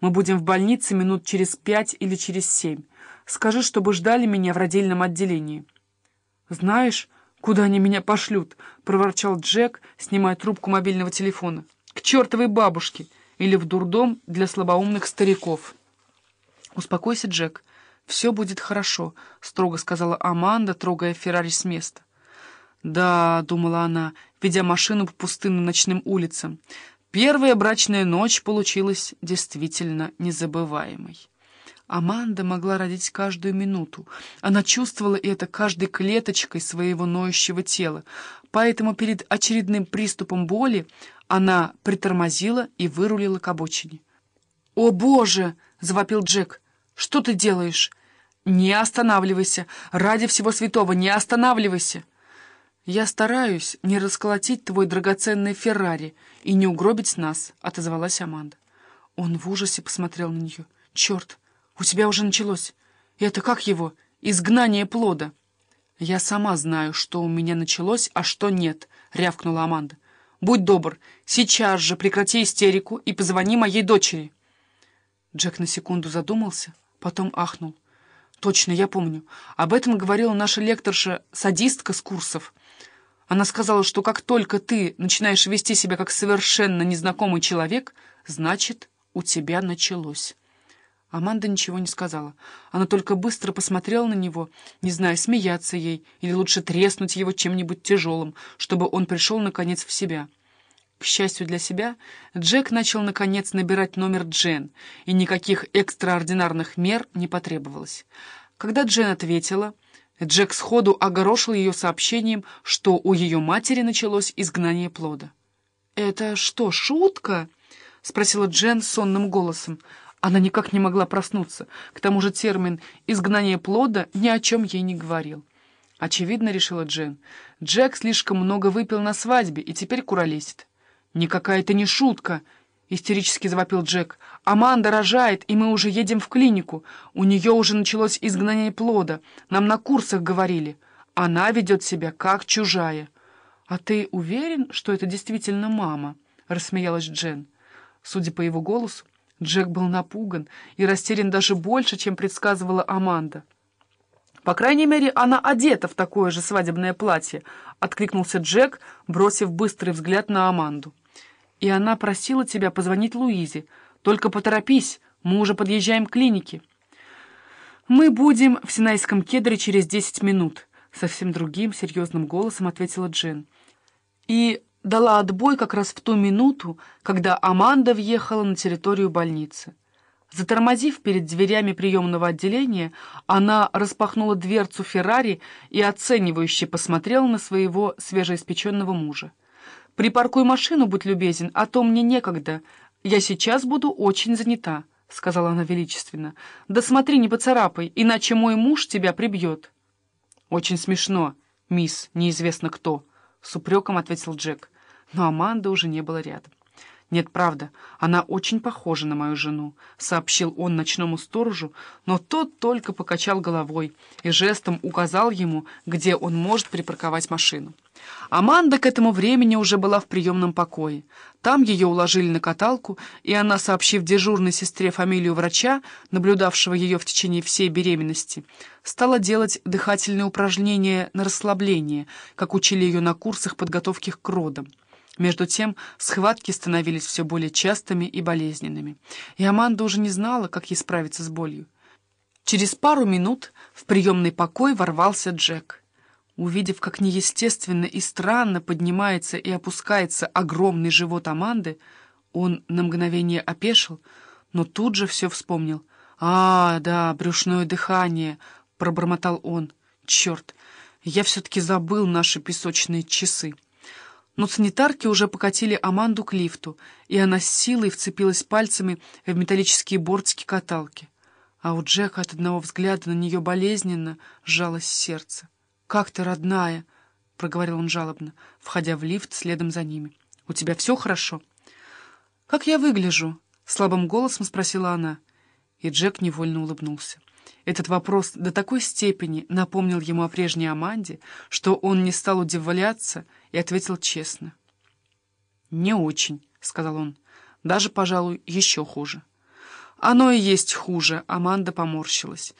Мы будем в больнице минут через пять или через семь. Скажи, чтобы ждали меня в родильном отделении». «Знаешь, куда они меня пошлют?» — проворчал Джек, снимая трубку мобильного телефона. «К чертовой бабушке или в дурдом для слабоумных стариков». «Успокойся, Джек. Все будет хорошо», — строго сказала Аманда, трогая Феррари с места. «Да», — думала она, ведя машину по пустынным ночным улицам, — «первая брачная ночь получилась действительно незабываемой». Аманда могла родить каждую минуту. Она чувствовала это каждой клеточкой своего ноющего тела, поэтому перед очередным приступом боли она притормозила и вырулила к обочине. «О, Боже!» — завопил Джек. «Что ты делаешь?» «Не останавливайся! Ради всего святого, не останавливайся!» «Я стараюсь не расколотить твой драгоценный Феррари и не угробить нас», — отозвалась Аманда. Он в ужасе посмотрел на нее. «Черт, у тебя уже началось. Это как его? Изгнание плода». «Я сама знаю, что у меня началось, а что нет», — рявкнула Аманда. «Будь добр, сейчас же прекрати истерику и позвони моей дочери». Джек на секунду задумался, потом ахнул. «Точно, я помню. Об этом говорила наша лекторша-садистка с курсов». Она сказала, что как только ты начинаешь вести себя как совершенно незнакомый человек, значит, у тебя началось. Аманда ничего не сказала. Она только быстро посмотрела на него, не зная, смеяться ей или лучше треснуть его чем-нибудь тяжелым, чтобы он пришел, наконец, в себя. К счастью для себя, Джек начал, наконец, набирать номер Джен, и никаких экстраординарных мер не потребовалось. Когда Джен ответила... Джек сходу огорошил ее сообщением, что у ее матери началось изгнание плода. «Это что, шутка?» — спросила Джен сонным голосом. Она никак не могла проснуться. К тому же термин «изгнание плода» ни о чем ей не говорил. Очевидно, решила Джен, Джек слишком много выпил на свадьбе и теперь куролесит. «Никакая это не шутка!» — истерически завопил Джек. «Аманда рожает, и мы уже едем в клинику. У нее уже началось изгнание плода. Нам на курсах говорили. Она ведет себя как чужая». «А ты уверен, что это действительно мама?» — рассмеялась Джен. Судя по его голосу, Джек был напуган и растерян даже больше, чем предсказывала Аманда. «По крайней мере, она одета в такое же свадебное платье», — откликнулся Джек, бросив быстрый взгляд на Аманду. И она просила тебя позвонить Луизе. Только поторопись, мы уже подъезжаем к клинике. Мы будем в Синайском кедре через десять минут, совсем другим серьезным голосом ответила Джен. И дала отбой как раз в ту минуту, когда Аманда въехала на территорию больницы. Затормозив перед дверями приемного отделения, она распахнула дверцу Феррари и оценивающе посмотрела на своего свежеиспеченного мужа. «Припаркуй машину, будь любезен, а то мне некогда. Я сейчас буду очень занята», — сказала она величественно. «Да смотри, не поцарапай, иначе мой муж тебя прибьет». «Очень смешно, мисс, неизвестно кто», — с упреком ответил Джек. Но Аманды уже не было рядом. «Нет, правда, она очень похожа на мою жену», — сообщил он ночному сторожу, но тот только покачал головой и жестом указал ему, где он может припарковать машину. Аманда к этому времени уже была в приемном покое. Там ее уложили на каталку, и она, сообщив дежурной сестре фамилию врача, наблюдавшего ее в течение всей беременности, стала делать дыхательные упражнения на расслабление, как учили ее на курсах подготовки к родам. Между тем схватки становились все более частыми и болезненными, и Аманда уже не знала, как ей справиться с болью. Через пару минут в приемный покой ворвался Джек. Увидев, как неестественно и странно поднимается и опускается огромный живот Аманды, он на мгновение опешил, но тут же все вспомнил. «А, да, брюшное дыхание», — пробормотал он. «Черт, я все-таки забыл наши песочные часы». Но санитарки уже покатили Аманду к лифту, и она с силой вцепилась пальцами в металлические бортики каталки. А у Джека от одного взгляда на нее болезненно сжалось сердце. «Как ты, родная?» — проговорил он жалобно, входя в лифт следом за ними. «У тебя все хорошо?» «Как я выгляжу?» — слабым голосом спросила она. И Джек невольно улыбнулся. Этот вопрос до такой степени напомнил ему о прежней Аманде, что он не стал удивляться и ответил честно. «Не очень», — сказал он. «Даже, пожалуй, еще хуже». «Оно и есть хуже», — Аманда поморщилась.